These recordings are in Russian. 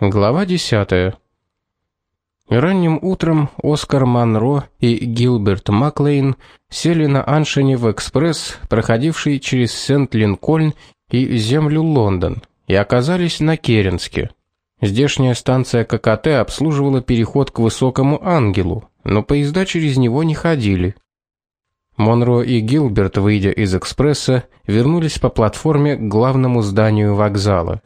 Глава 10. Ранним утром Оскар Манро и Гилберт Маклейн сели на Аншине в экспресс, проходивший через Сент-Линкольн и землю Лондон, и оказались на Керенске. Здешняя станция ККТ обслуживала переход к Высокому Ангелу, но поезда через него не ходили. Монро и Гилберт, выйдя из экспресса, вернулись по платформе к главному зданию вокзала.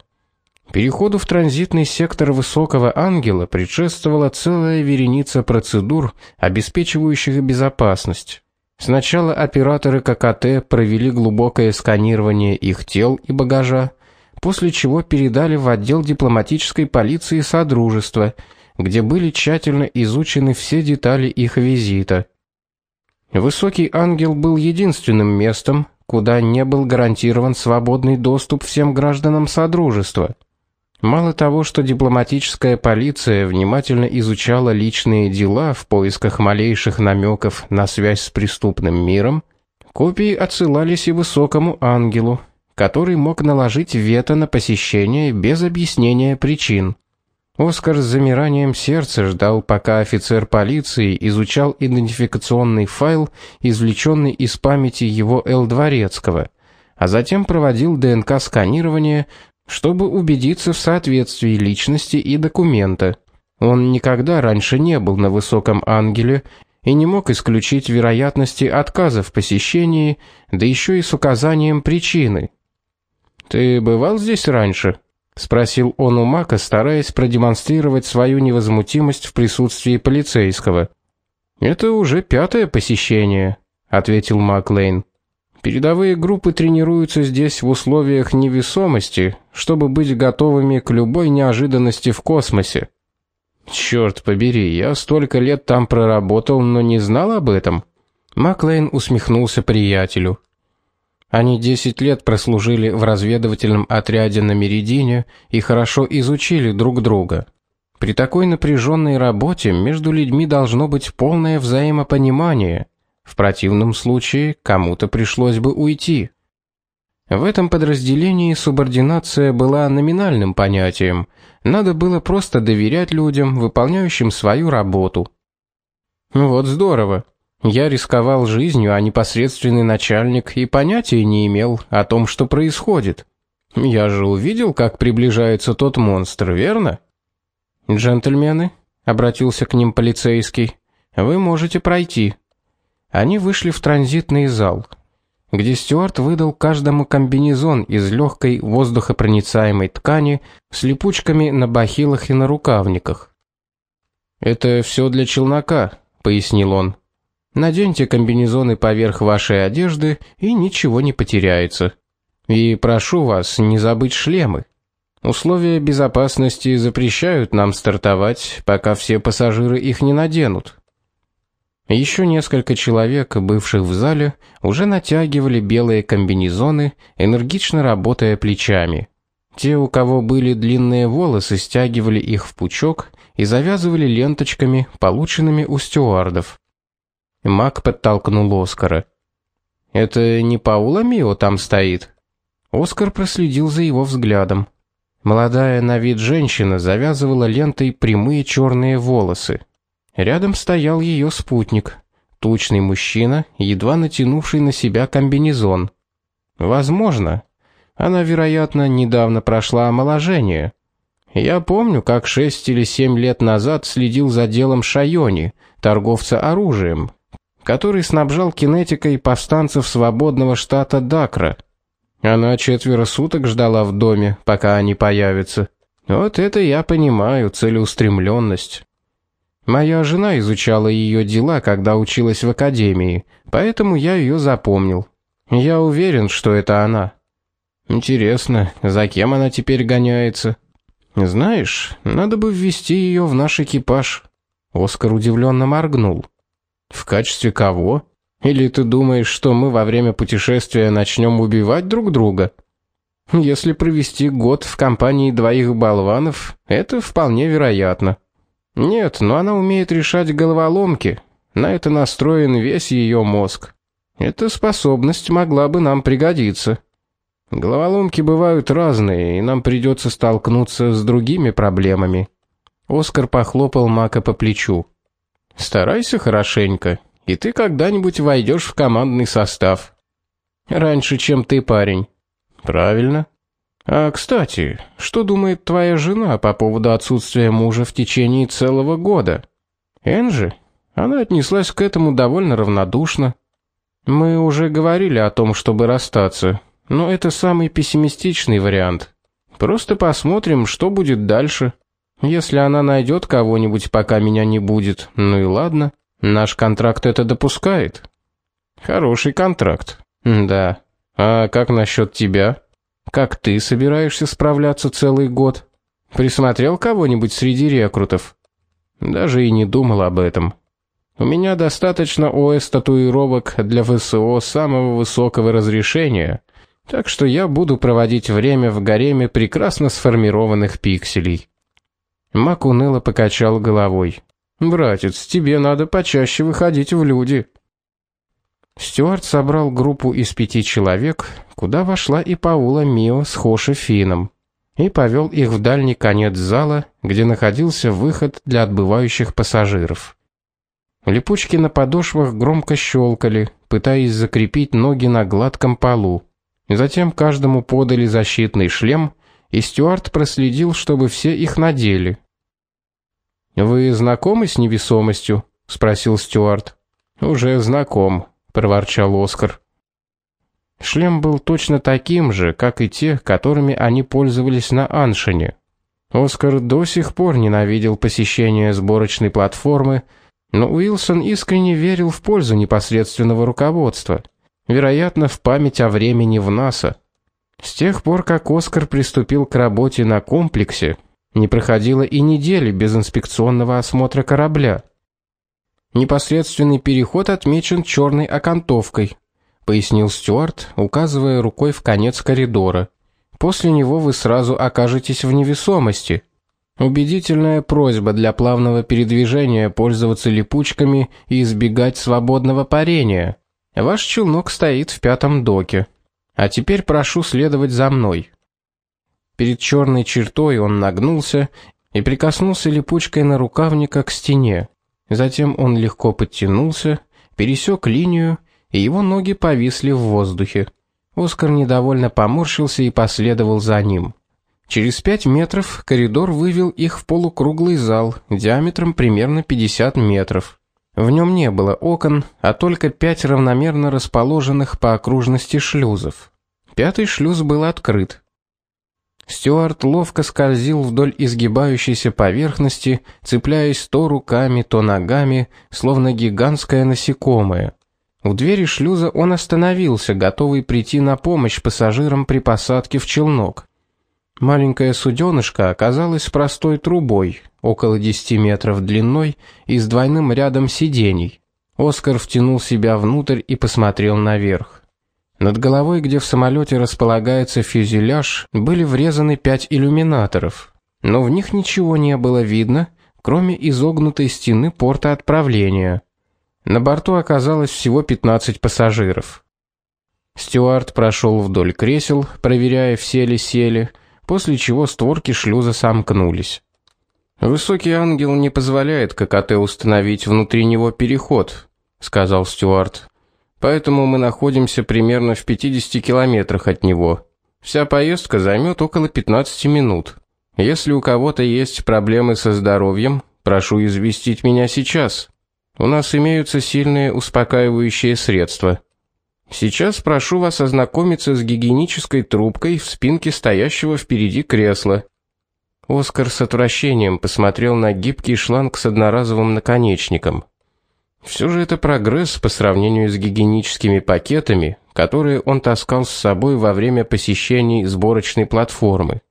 Переходу в транзитный сектор Высокого Ангела предшествовала целая вереница процедур, обеспечивающих безопасность. Сначала операторы ККТ провели глубокое сканирование их тел и багажа, после чего передали в отдел дипломатической полиции Содружества, где были тщательно изучены все детали их визита. Высокий Ангел был единственным местом, куда не был гарантирован свободный доступ всем гражданам Содружества. Мало того, что дипломатическая полиция внимательно изучала личные дела в поисках малейших намеков на связь с преступным миром, копии отсылались и высокому ангелу, который мог наложить вето на посещение без объяснения причин. Оскар с замиранием сердца ждал, пока офицер полиции изучал идентификационный файл, извлеченный из памяти его Л. Дворецкого, а затем проводил ДНК-сканирование, чтобы убедиться в соответствии личности и документа. Он никогда раньше не был на высоком ангеле и не мог исключить вероятности отказа в посещении, да еще и с указанием причины. Ты бывал здесь раньше? спросил он у Мака, стараясь продемонстрировать свою невозмутимость в присутствии полицейского. Это уже пятое посещение, ответил Маклейн. Передовые группы тренируются здесь в условиях невесомости, чтобы быть готовыми к любой неожиданности в космосе. Черт побери, я столько лет там проработал, но не знал об этом. Маклейн усмехнулся приятелю. Они 10 лет прослужили в разведывательном отряде на Меридине и хорошо изучили друг друга. При такой напряженной работе между людьми должно быть полное взаимопонимание. В противном случае кому-то пришлось бы уйти. В этом подразделении субординация была номинальным понятием. Надо было просто доверять людям, выполняющим свою работу. Вот здорово. Я рисковал жизнью, а непосредственный начальник и понятия не имел о том, что происходит. Я же увидел, как приближается тот монстр, верно? Джентльмены, обратился к ним полицейский. Вы можете пройти. Они вышли в транзитный зал, где стюард выдал каждому комбинезон из легкой воздухопроницаемой ткани с липучками на бахилах и на рукавниках. Это все для челнока, пояснил он. Наденьте комбинезоны поверх вашей одежды, и ничего не потеряется. И прошу вас не забыть шлемы. Условия безопасности запрещают нам стартовать, пока все пассажиры их не наденут. Еще несколько человек, бывших в зале, уже натягивали белые комбинезоны, энергично работая плечами. Те, у кого были длинные волосы, стягивали их в пучок и завязывали ленточками, полученными у стюардов. Мак подтолкнул Оскара. Это не Паула Мио там стоит. Оскар проследил за его взглядом. Молодая на вид женщина завязывала лентой прямые черные волосы. Рядом стоял ее спутник, тучный мужчина, едва натянувший на себя комбинезон. Возможно, она, вероятно, недавно прошла омоложение. Я помню, как шесть или семь лет назад следил за делом Шайони, торговца оружием, который снабжал кинетикой повстанцев свободного штата Дакра. Она четверо суток ждала в доме, пока они появятся. Вот это я понимаю целеустремленность. Моя жена изучала ее дела, когда училась в академии, поэтому я ее запомнил. Я уверен, что это она. Интересно, за кем она теперь гоняется? Знаешь, надо бы ввести ее в наш экипаж. Оскар удивленно моргнул. В качестве кого? Или ты думаешь, что мы во время путешествия начнем убивать друг друга? Если провести год в компании двоих болванов, это вполне вероятно. Нет, но она умеет решать головоломки. На это настроен весь ее мозг. Эта способность могла бы нам пригодиться. Головоломки бывают разные, и нам придется столкнуться с другими проблемами. Оскар похлопал Мака по плечу. Старайся хорошенько, и ты когда-нибудь войдешь в командный состав. Раньше, чем ты, парень. Правильно. А, кстати, что думает твоя жена по поводу отсутствия мужа в течение целого года? Энджи? Она отнеслась к этому довольно равнодушно. Мы уже говорили о том, чтобы расстаться, но это самый пессимистичный вариант. Просто посмотрим, что будет дальше. Если она найдет кого-нибудь, пока меня не будет, ну и ладно. Наш контракт это допускает. Хороший контракт. Да. А как насчет тебя? Как ты собираешься справляться целый год? Присмотрел кого-нибудь среди рекрутов? Даже и не думал об этом. У меня достаточно ОС татуировок для ВСО самого высокого разрешения, так что я буду проводить время в гареме прекрасно сформированных пикселей. Мак уныло покачал головой. Братец, тебе надо почаще выходить в люди. Стюарт собрал группу из пяти человек, куда вошла и Паула Мио с Хоши Фином, и повел их в дальний конец зала, где находился выход для отбывающих пассажиров. Липучки на подошвах громко щелкали, пытаясь закрепить ноги на гладком полу. Затем каждому подали защитный шлем, и Стюарт проследил, чтобы все их надели. Вы знакомы с невесомостью? спросил Стюарт. Уже знаком, проворчал Оскар. Шлем был точно таким же, как и те, которыми они пользовались на Аншине. Оскар до сих пор ненавидел посещение сборочной платформы, но Уилсон искренне верил в пользу непосредственного руководства, вероятно, в память о времени в НАСА. С тех пор, как Оскар приступил к работе на комплексе, не проходило и недели без инспекционного осмотра корабля. Непосредственный переход отмечен черной окантовкой, пояснил Стюарт, указывая рукой в конец коридора. После него вы сразу окажетесь в невесомости. Убедительная просьба для плавного передвижения пользоваться липучками и избегать свободного парения. Ваш челнок стоит в пятом доке. А теперь прошу следовать за мной. Перед черной чертой он нагнулся и прикоснулся липучкой на рукавника к стене. Затем он легко подтянулся, пересек линию, и его ноги повисли в воздухе. Оскар недовольно поморщился и последовал за ним. Через пять метров коридор вывел их в полукруглый зал диаметром примерно 50 метров. В нем не было окон, а только пять равномерно расположенных по окружности шлюзов. Пятый шлюз был открыт. Стюарт ловко скользил вдоль изгибающейся поверхности, цепляясь то руками, то ногами, словно гигантское насекомое. У двери шлюза он остановился, готовый прийти на помощь пассажирам при посадке в челнок. Маленькая суденышко оказалось простой трубой, около 10 метров длиной и с двойным рядом сидений. Оскар втянул себя внутрь и посмотрел наверх. Над головой, где в самолете располагается фюзеляж, были врезаны пять иллюминаторов, но в них ничего не было видно, кроме изогнутой стены порта отправления. На борту оказалось всего 15 пассажиров. Стюарт прошел вдоль кресел, проверяя, все ли сели, после чего створки шлюза сомкнулись. Высокий ангел не позволяет ККТ установить внутри него переход, сказал Стюарт поэтому мы находимся примерно в 50 километрах от него. Вся поездка займет около 15 минут. Если у кого-то есть проблемы со здоровьем, прошу известить меня сейчас. У нас имеются сильные успокаивающие средства. Сейчас прошу вас ознакомиться с гигиенической трубкой в спинке стоящего впереди кресла. Оскар с отвращением посмотрел на гибкий шланг с одноразовым наконечником. Все же это прогресс по сравнению с гигиеническими пакетами, которые он таскал с собой во время посещений сборочной платформы.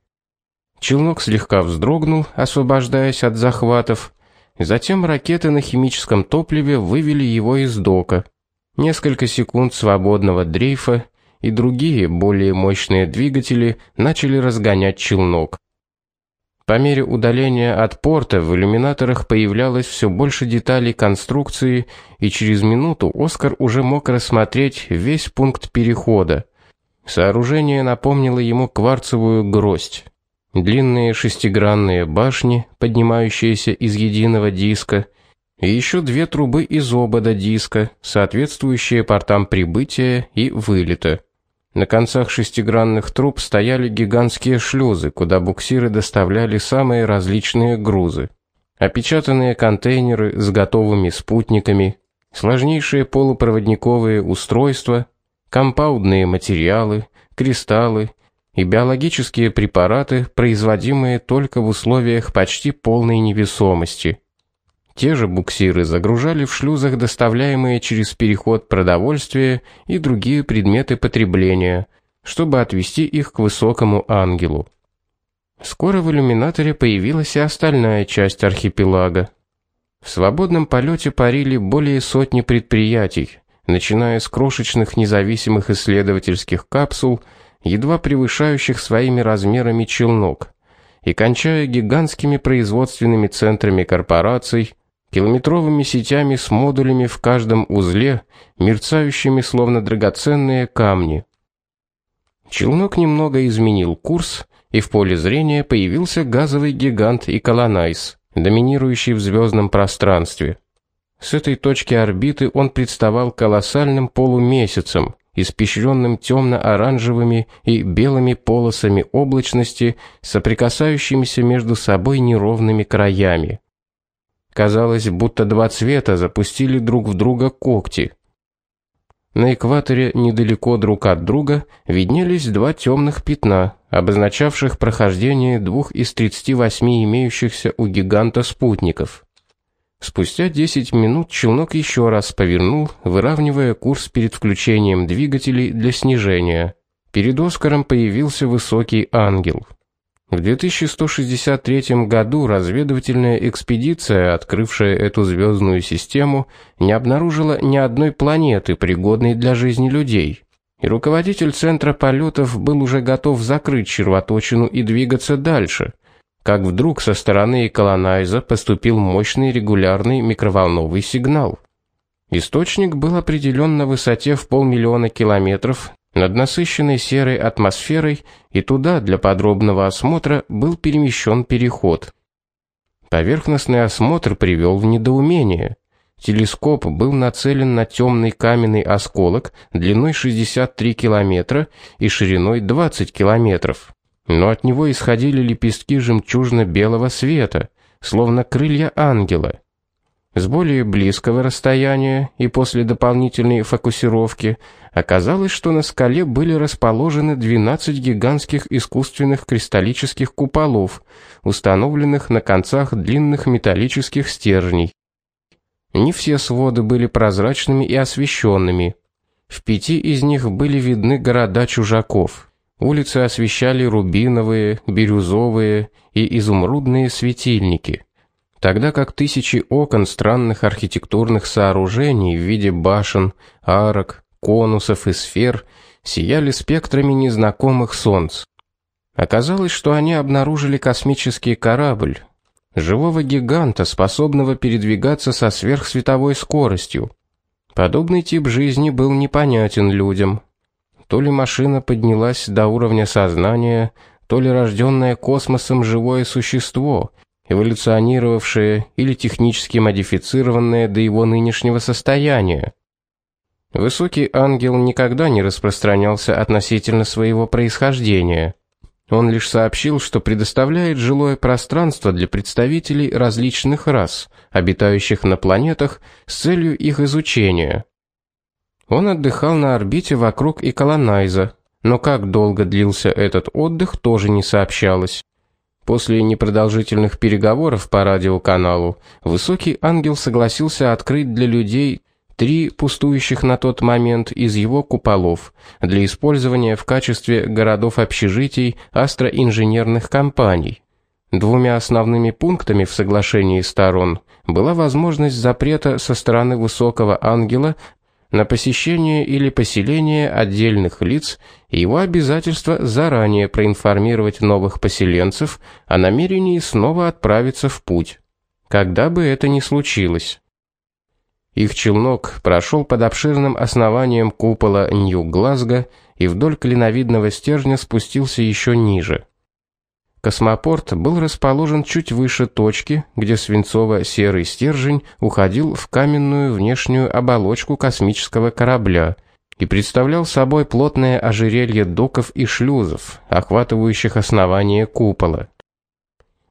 Челнок слегка вздрогнул, освобождаясь от захватов. Затем ракеты на химическом топливе вывели его из дока. Несколько секунд свободного дрейфа, и другие, более мощные двигатели начали разгонять челнок. По мере удаления от порта в иллюминаторах появлялось все больше деталей конструкции, и через минуту Оскар уже мог рассмотреть весь пункт перехода. Сооружение напомнило ему кварцевую гроздь. Длинные шестигранные башни, поднимающиеся из единого диска, и еще две трубы из обода диска, соответствующие портам прибытия и вылета. На концах шестигранных труб стояли гигантские шлюзы, куда буксиры доставляли самые различные грузы. Опечатанные контейнеры с готовыми спутниками, сложнейшие полупроводниковые устройства, компаундные материалы, кристаллы и биологические препараты, производимые только в условиях почти полной невесомости. Те же буксиры загружали в шлюзах доставляемые через переход продовольствие и другие предметы потребления, чтобы отвести их к высокому ангелу. Скоро в иллюминаторе появилась и остальная часть архипелага. В свободном полете парили более сотни предприятий, начиная с крошечных независимых исследовательских капсул, едва превышающих своими размерами челнок, и кончая гигантскими производственными центрами корпораций, километровыми сетями с модулями в каждом узле, мерцающими словно драгоценные камни. Челнок немного изменил курс, и в поле зрения появился газовый гигант Иколонайс, доминирующий в звездном пространстве. С этой точки орбиты он представал колоссальным полумесяцем, испещренным темно-оранжевыми и белыми полосами облачности, соприкасающимися между собой неровными краями. Казалось, будто два цвета запустили друг в друга когти. На экваторе недалеко друг от друга виднелись два темных пятна, обозначавших прохождение двух из 38 имеющихся у гиганта спутников. Спустя 10 минут челнок еще раз повернул, выравнивая курс перед включением двигателей для снижения. Перед Оскаром появился высокий ангел. В 2163 году разведывательная экспедиция, открывшая эту звездную систему, не обнаружила ни одной планеты, пригодной для жизни людей. И руководитель центра полетов был уже готов закрыть червоточину и двигаться дальше, как вдруг со стороны колонайза поступил мощный регулярный микроволновый сигнал. Источник был определен на высоте в полмиллиона километров над насыщенной серой атмосферой, и туда для подробного осмотра был перемещен переход. Поверхностный осмотр привел в недоумение. Телескоп был нацелен на темный каменный осколок длиной 63 километра и шириной 20 километров. Но от него исходили лепестки жемчужно-белого света, словно крылья ангела. С более близкого расстояния и после дополнительной фокусировки оказалось, что на скале были расположены 12 гигантских искусственных кристаллических куполов, установленных на концах длинных металлических стержней. Не все своды были прозрачными и освещенными. В пяти из них были видны города чужаков. Улицы освещали рубиновые, бирюзовые и изумрудные светильники тогда как тысячи окон странных архитектурных сооружений в виде башен, арок, конусов и сфер сияли спектрами незнакомых солнц. Оказалось, что они обнаружили космический корабль, живого гиганта, способного передвигаться со сверхсветовой скоростью. Подобный тип жизни был непонятен людям. То ли машина поднялась до уровня сознания, то ли рожденное космосом живое существо — эволюционировавшее или технически модифицированное до его нынешнего состояния. Высокий ангел никогда не распространялся относительно своего происхождения. Он лишь сообщил, что предоставляет жилое пространство для представителей различных рас, обитающих на планетах с целью их изучения. Он отдыхал на орбите вокруг Иколонайза, но как долго длился этот отдых, тоже не сообщалось. После непродолжительных переговоров по радиоканалу Высокий Ангел согласился открыть для людей три пустующих на тот момент из его куполов для использования в качестве городов-общежитий астроинженерных компаний. Двумя основными пунктами в соглашении сторон была возможность запрета со стороны Высокого Ангела на посещение или поселение отдельных лиц его обязательство заранее проинформировать новых поселенцев о намерении снова отправиться в путь, когда бы это ни случилось. Их челнок прошел под обширным основанием купола Нью-Глазго и вдоль клиновидного стержня спустился еще ниже. Космопорт был расположен чуть выше точки, где свинцово-серый стержень уходил в каменную внешнюю оболочку космического корабля и представлял собой плотное ожерелье доков и шлюзов, охватывающих основание купола.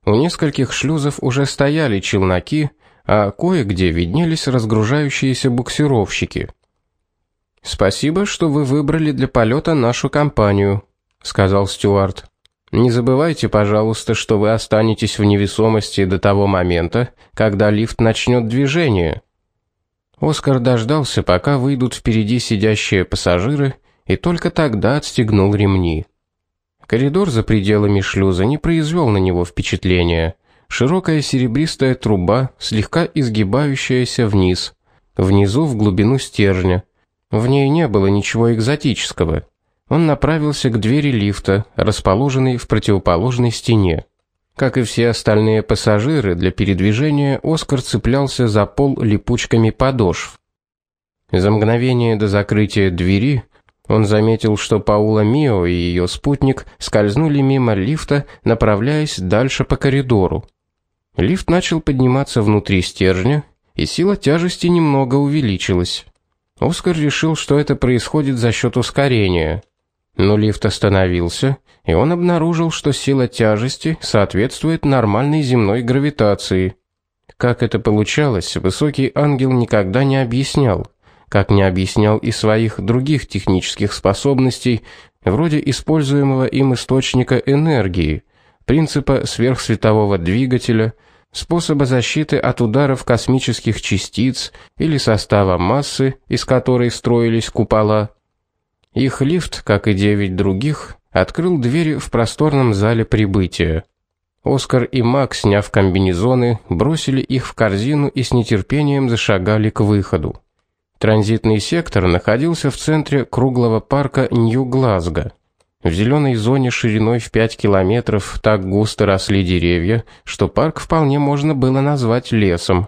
У нескольких шлюзов уже стояли челноки, а кое-где виднелись разгружающиеся буксировщики. Спасибо, что вы выбрали для полета нашу компанию, сказал Стюарт. Не забывайте, пожалуйста, что вы останетесь в невесомости до того момента, когда лифт начнет движение. Оскар дождался, пока выйдут впереди сидящие пассажиры, и только тогда отстегнул ремни. Коридор за пределами шлюза не произвел на него впечатления. Широкая серебристая труба, слегка изгибающаяся вниз, внизу в глубину стержня. В ней не было ничего экзотического он направился к двери лифта, расположенной в противоположной стене. Как и все остальные пассажиры, для передвижения Оскар цеплялся за пол липучками подошв. За мгновение до закрытия двери он заметил, что Паула Мио и ее спутник скользнули мимо лифта, направляясь дальше по коридору. Лифт начал подниматься внутри стержня, и сила тяжести немного увеличилась. Оскар решил, что это происходит за счет ускорения. Но лифт остановился, и он обнаружил, что сила тяжести соответствует нормальной земной гравитации. Как это получалось, высокий ангел никогда не объяснял, как не объяснял и своих других технических способностей, вроде используемого им источника энергии, принципа сверхсветового двигателя, способа защиты от ударов космических частиц или состава массы, из которой строились купола. Их лифт, как и девять других, открыл двери в просторном зале прибытия. Оскар и Макс, сняв комбинезоны, бросили их в корзину и с нетерпением зашагали к выходу. Транзитный сектор находился в центре круглого парка Нью-Глазго. В зеленой зоне шириной в 5 километров так густо росли деревья, что парк вполне можно было назвать лесом.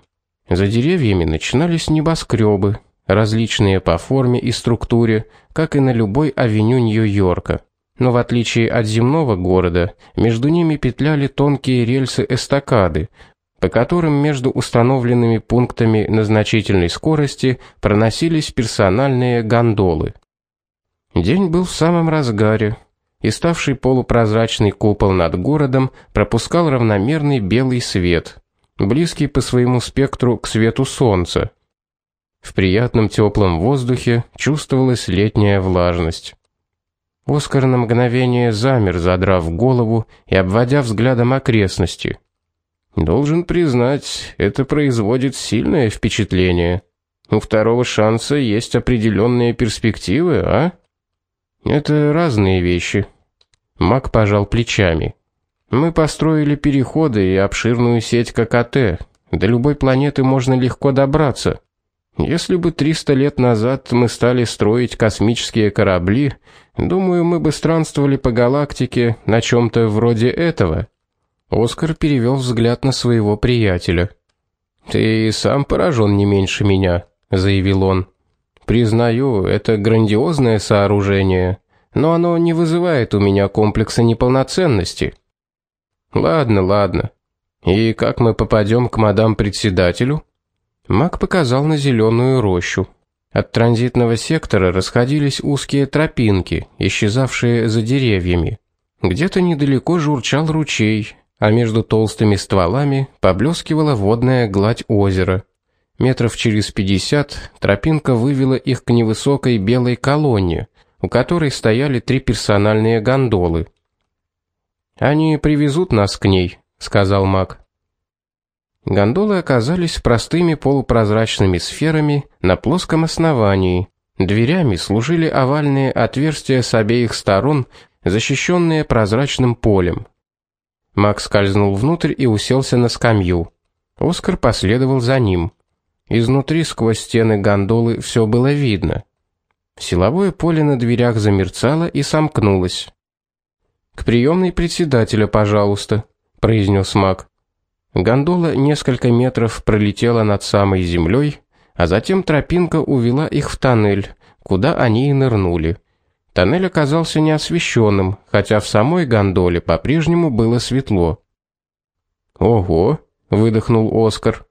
За деревьями начинались небоскребы, различные по форме и структуре, как и на любой авеню Нью-Йорка. Но в отличие от земного города, между ними петляли тонкие рельсы эстакады, по которым между установленными пунктами на значительной скорости проносились персональные гондолы. День был в самом разгаре, и ставший полупрозрачный купол над городом пропускал равномерный белый свет, близкий по своему спектру к свету солнца. В приятном теплом воздухе чувствовалась летняя влажность. Оскар на мгновение замер, задрав голову и обводя взглядом окрестности. Должен признать, это производит сильное впечатление. У второго шанса есть определенные перспективы, а? Это разные вещи. Мак пожал плечами. Мы построили переходы и обширную сеть ККТ. До любой планеты можно легко добраться. Если бы 300 лет назад мы стали строить космические корабли, думаю, мы бы странствовали по галактике на чем то вроде этого. Оскар перевел взгляд на своего приятеля. Ты сам поражен не меньше меня, заявил он. Признаю, это грандиозное сооружение, но оно не вызывает у меня комплекса неполноценности. Ладно, ладно. И как мы попадем к мадам председателю? Мак показал на зеленую рощу. От транзитного сектора расходились узкие тропинки, исчезавшие за деревьями. Где-то недалеко журчал ручей, а между толстыми стволами поблескивала водная гладь озера. Метров через пятьдесят тропинка вывела их к невысокой белой колонне, у которой стояли три персональные гондолы. Они привезут нас к ней, сказал Мак. Гондолы оказались простыми полупрозрачными сферами на плоском основании. Дверями служили овальные отверстия с обеих сторон, защищенные прозрачным полем. Макс скользнул внутрь и уселся на скамью. Оскар последовал за ним. Изнутри сквозь стены гондолы все было видно. Силовое поле на дверях замерцало и сомкнулось. К приемной председателя, пожалуйста, произнес Мак. Гондола несколько метров пролетела над самой землей, а затем тропинка увела их в тоннель, куда они и нырнули. Тоннель оказался неосвещенным, хотя в самой гондоле по-прежнему было светло. "Ого", выдохнул Оскар.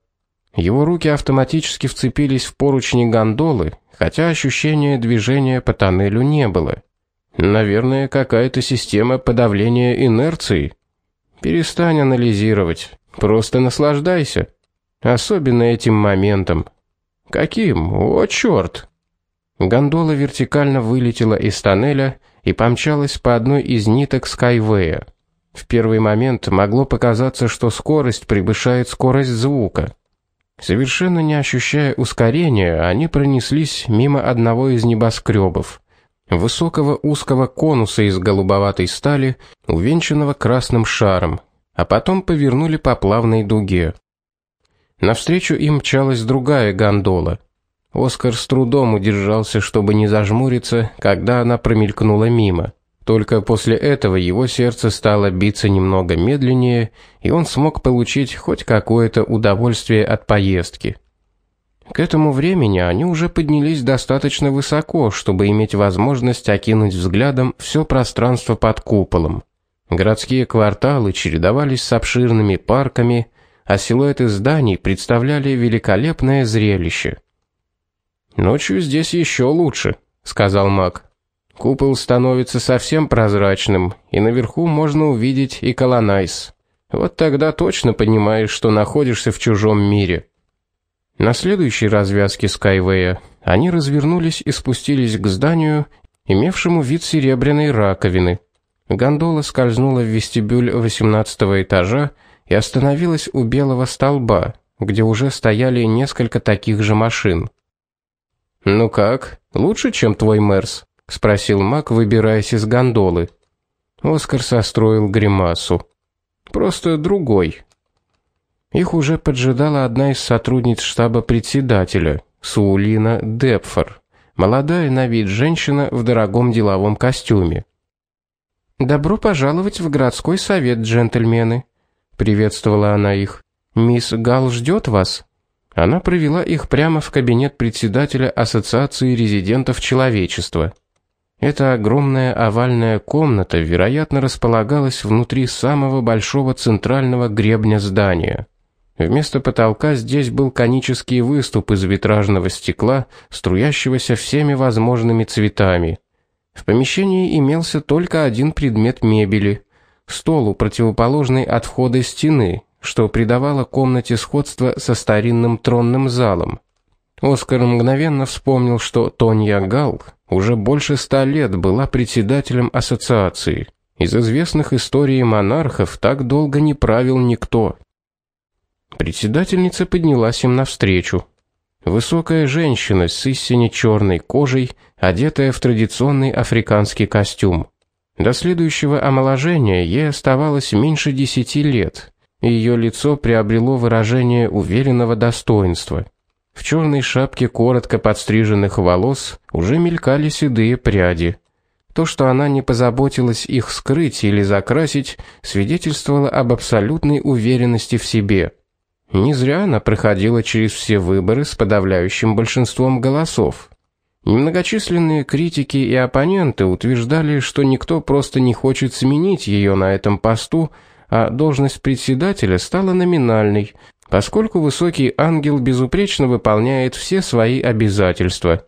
Его руки автоматически вцепились в поручни гондолы, хотя ощущения движения по тоннелю не было. Наверное, какая-то система подавления инерции. Перестань анализировать, просто наслаждайся, особенно этим моментом. Каким? О, чёрт! Гондола вертикально вылетела из тоннеля и помчалась по одной из ниток Скайвея. В первый момент могло показаться, что скорость превышает скорость звука. Совершенно не ощущая ускорения, они пронеслись мимо одного из небоскребов, высокого узкого конуса из голубоватой стали, увенчанного красным шаром, а потом повернули по плавной дуге. Навстречу им мчалась другая гондола. Оскар с трудом удержался, чтобы не зажмуриться, когда она промелькнула мимо. Только после этого его сердце стало биться немного медленнее, и он смог получить хоть какое-то удовольствие от поездки. К этому времени они уже поднялись достаточно высоко, чтобы иметь возможность окинуть взглядом все пространство под куполом. Городские кварталы чередовались с обширными парками, а силуэты зданий представляли великолепное зрелище. Ночью здесь еще лучше, сказал Мак. Купол становится совсем прозрачным, и наверху можно увидеть и колонайс. Вот тогда точно понимаешь, что находишься в чужом мире. На следующей развязке Скайвея они развернулись и спустились к зданию, имевшему вид серебряной раковины. Гондола скользнула в вестибюль восемнадцатого этажа и остановилась у белого столба, где уже стояли несколько таких же машин. Ну как? Лучше, чем твой Мерс? спросил Мак, выбираясь из гондолы. Оскар состроил гримасу. Просто другой. Их уже поджидала одна из сотрудниц штаба председателя, Суулина Депфор, молодая на вид женщина в дорогом деловом костюме. Добро пожаловать в городской совет, джентльмены, приветствовала она их. Мисс Гал ждет вас. Она провела их прямо в кабинет председателя Ассоциации резидентов человечества. Эта огромная овальная комната, вероятно, располагалась внутри самого большого центрального гребня здания. Вместо потолка здесь был конический выступ из витражного стекла, струящегося всеми возможными цветами. В помещении имелся только один предмет мебели стол у противоположной от входа стены, что придавало комнате сходство со старинным тронным залом. Оскар мгновенно вспомнил, что Тонья Гал уже больше ста лет была председателем ассоциации. Из известных историй монархов так долго не правил никто. Председательница поднялась им навстречу. Высокая женщина с истинно черной кожей, одетая в традиционный африканский костюм. До следующего омоложения ей оставалось меньше десяти лет, и ее лицо приобрело выражение уверенного достоинства. В черной шапке коротко подстриженных волос уже мелькали седые пряди. То, что она не позаботилась их скрыть или закрасить, свидетельствовало об абсолютной уверенности в себе. Не зря она проходила через все выборы с подавляющим большинством голосов. Немногочисленные критики и оппоненты утверждали, что никто просто не хочет сменить ее на этом посту, а должность председателя стала номинальной, поскольку высокий ангел безупречно выполняет все свои обязательства.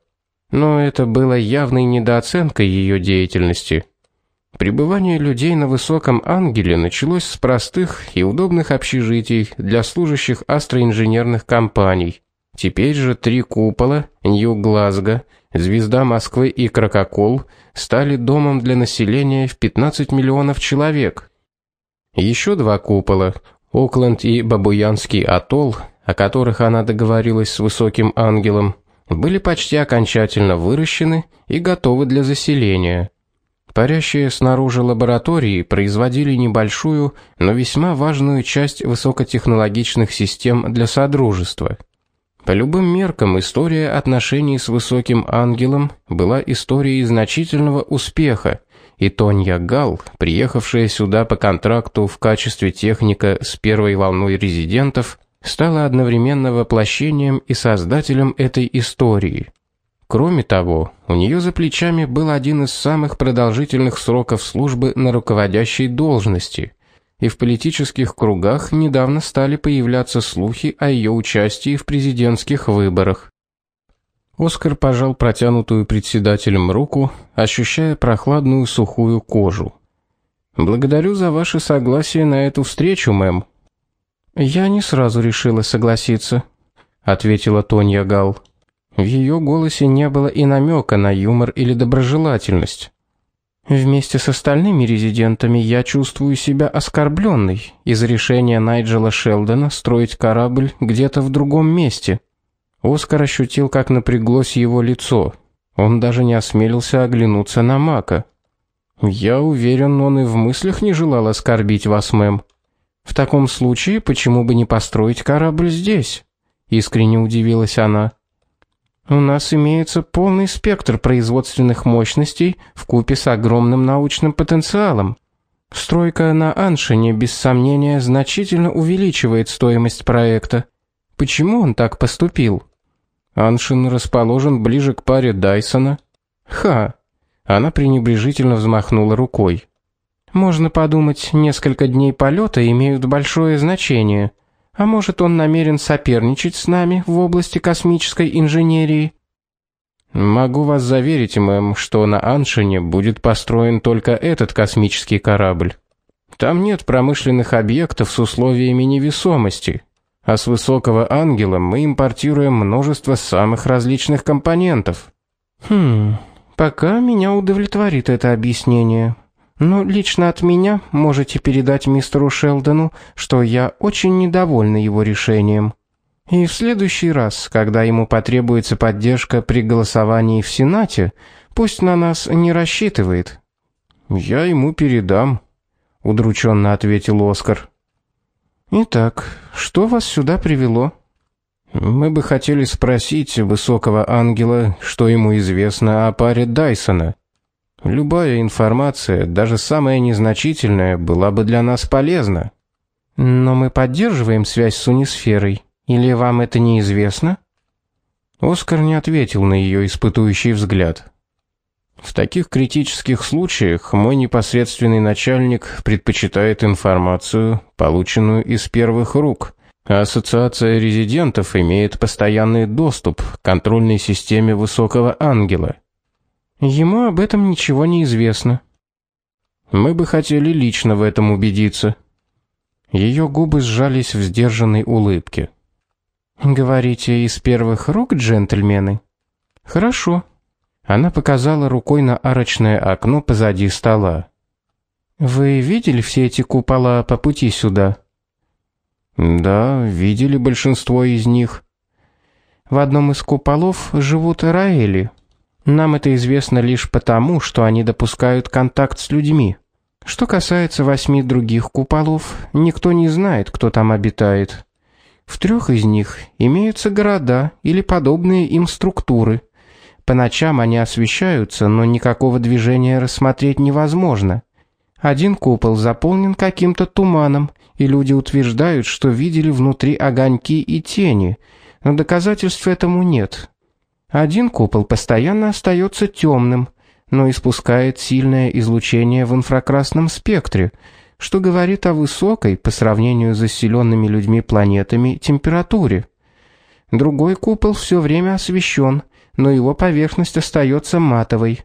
Но это было явной недооценкой ее деятельности. Пребывание людей на высоком ангеле началось с простых и удобных общежитий для служащих астроинженерных компаний. Теперь же три купола, Нью-Глазго, Звезда Москвы и Кракокол стали домом для населения в 15 миллионов человек. Еще два купола, Окленд и Бабуянский атолл, о которых она договорилась с высоким ангелом, были почти окончательно выращены и готовы для заселения. Парящие снаружи лаборатории производили небольшую, но весьма важную часть высокотехнологичных систем для содружества. По любым меркам история отношений с высоким ангелом была историей значительного успеха, и Тонья Гал, приехавшая сюда по контракту в качестве техника с первой волной резидентов, стала одновременно воплощением и создателем этой истории. Кроме того, у нее за плечами был один из самых продолжительных сроков службы на руководящей должности, и в политических кругах недавно стали появляться слухи о ее участии в президентских выборах. Оскар пожал протянутую председателем руку, ощущая прохладную сухую кожу. Благодарю за ваше согласие на эту встречу, мэм. Я не сразу решила согласиться, ответила Тонья Гал. В ее голосе не было и намека на юмор или доброжелательность. Вместе с остальными резидентами я чувствую себя оскорбленной из-за решения Найджела Шелдона строить корабль где-то в другом месте. Оскар ощутил, как напряглось его лицо. Он даже не осмелился оглянуться на Мака. Я уверен, он и в мыслях не желал оскорбить вас, мэм. В таком случае, почему бы не построить корабль здесь? искренне удивилась она. У нас имеется полный спектр производственных мощностей в купе с огромным научным потенциалом. Стройка на Аншине без сомнения значительно увеличивает стоимость проекта. Почему он так поступил? Аншин расположен ближе к паре Дайсона. Ха. Она пренебрежительно взмахнула рукой. Можно подумать, несколько дней полета имеют большое значение. А может, он намерен соперничать с нами в области космической инженерии? Могу вас заверить, мэм, что на Аншине будет построен только этот космический корабль. Там нет промышленных объектов с условиями невесомости. А с высокого ангела мы импортируем множество самых различных компонентов. Хм, пока меня удовлетворит это объяснение. Но лично от меня можете передать мистеру Шелдону, что я очень недовольна его решением. И в следующий раз, когда ему потребуется поддержка при голосовании в Сенате, пусть на нас не рассчитывает. Я ему передам, удрученно ответил Оскар. Итак, что вас сюда привело? Мы бы хотели спросить высокого ангела, что ему известно о паре Дайсона. Любая информация, даже самая незначительная, была бы для нас полезна. Но мы поддерживаем связь с унисферой. Или вам это неизвестно? Оскар не ответил на ее испытующий взгляд. В таких критических случаях мой непосредственный начальник предпочитает информацию, полученную из первых рук. А ассоциация резидентов имеет постоянный доступ к контрольной системе высокого ангела. Ему об этом ничего не известно. Мы бы хотели лично в этом убедиться. Ее губы сжались в сдержанной улыбке. Говорите, из первых рук, джентльмены? Хорошо. Она показала рукой на арочное окно позади стола. Вы видели все эти купола по пути сюда? Да, видели большинство из них. В одном из куполов живут раэли. Нам это известно лишь потому, что они допускают контакт с людьми. Что касается восьми других куполов, никто не знает, кто там обитает. В трех из них имеются города или подобные им структуры. По ночам они освещаются, но никакого движения рассмотреть невозможно. Один купол заполнен каким-то туманом, и люди утверждают, что видели внутри огоньки и тени, но доказательств этому нет. Один купол постоянно остается темным, но испускает сильное излучение в инфракрасном спектре, что говорит о высокой по сравнению с заселенными людьми планетами температуре. Другой купол все время освещен, но его поверхность остается матовой.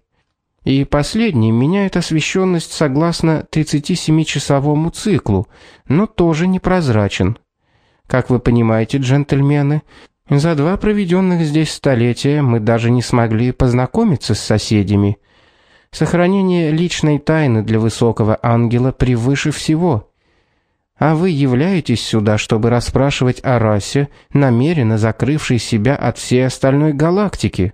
И последний меняет освещенность согласно 37-часовому циклу, но тоже непрозрачен. Как вы понимаете, джентльмены, за два проведенных здесь столетия мы даже не смогли познакомиться с соседями. Сохранение личной тайны для высокого ангела превыше всего. А вы являетесь сюда, чтобы расспрашивать о расе, намеренно закрывшей себя от всей остальной галактики.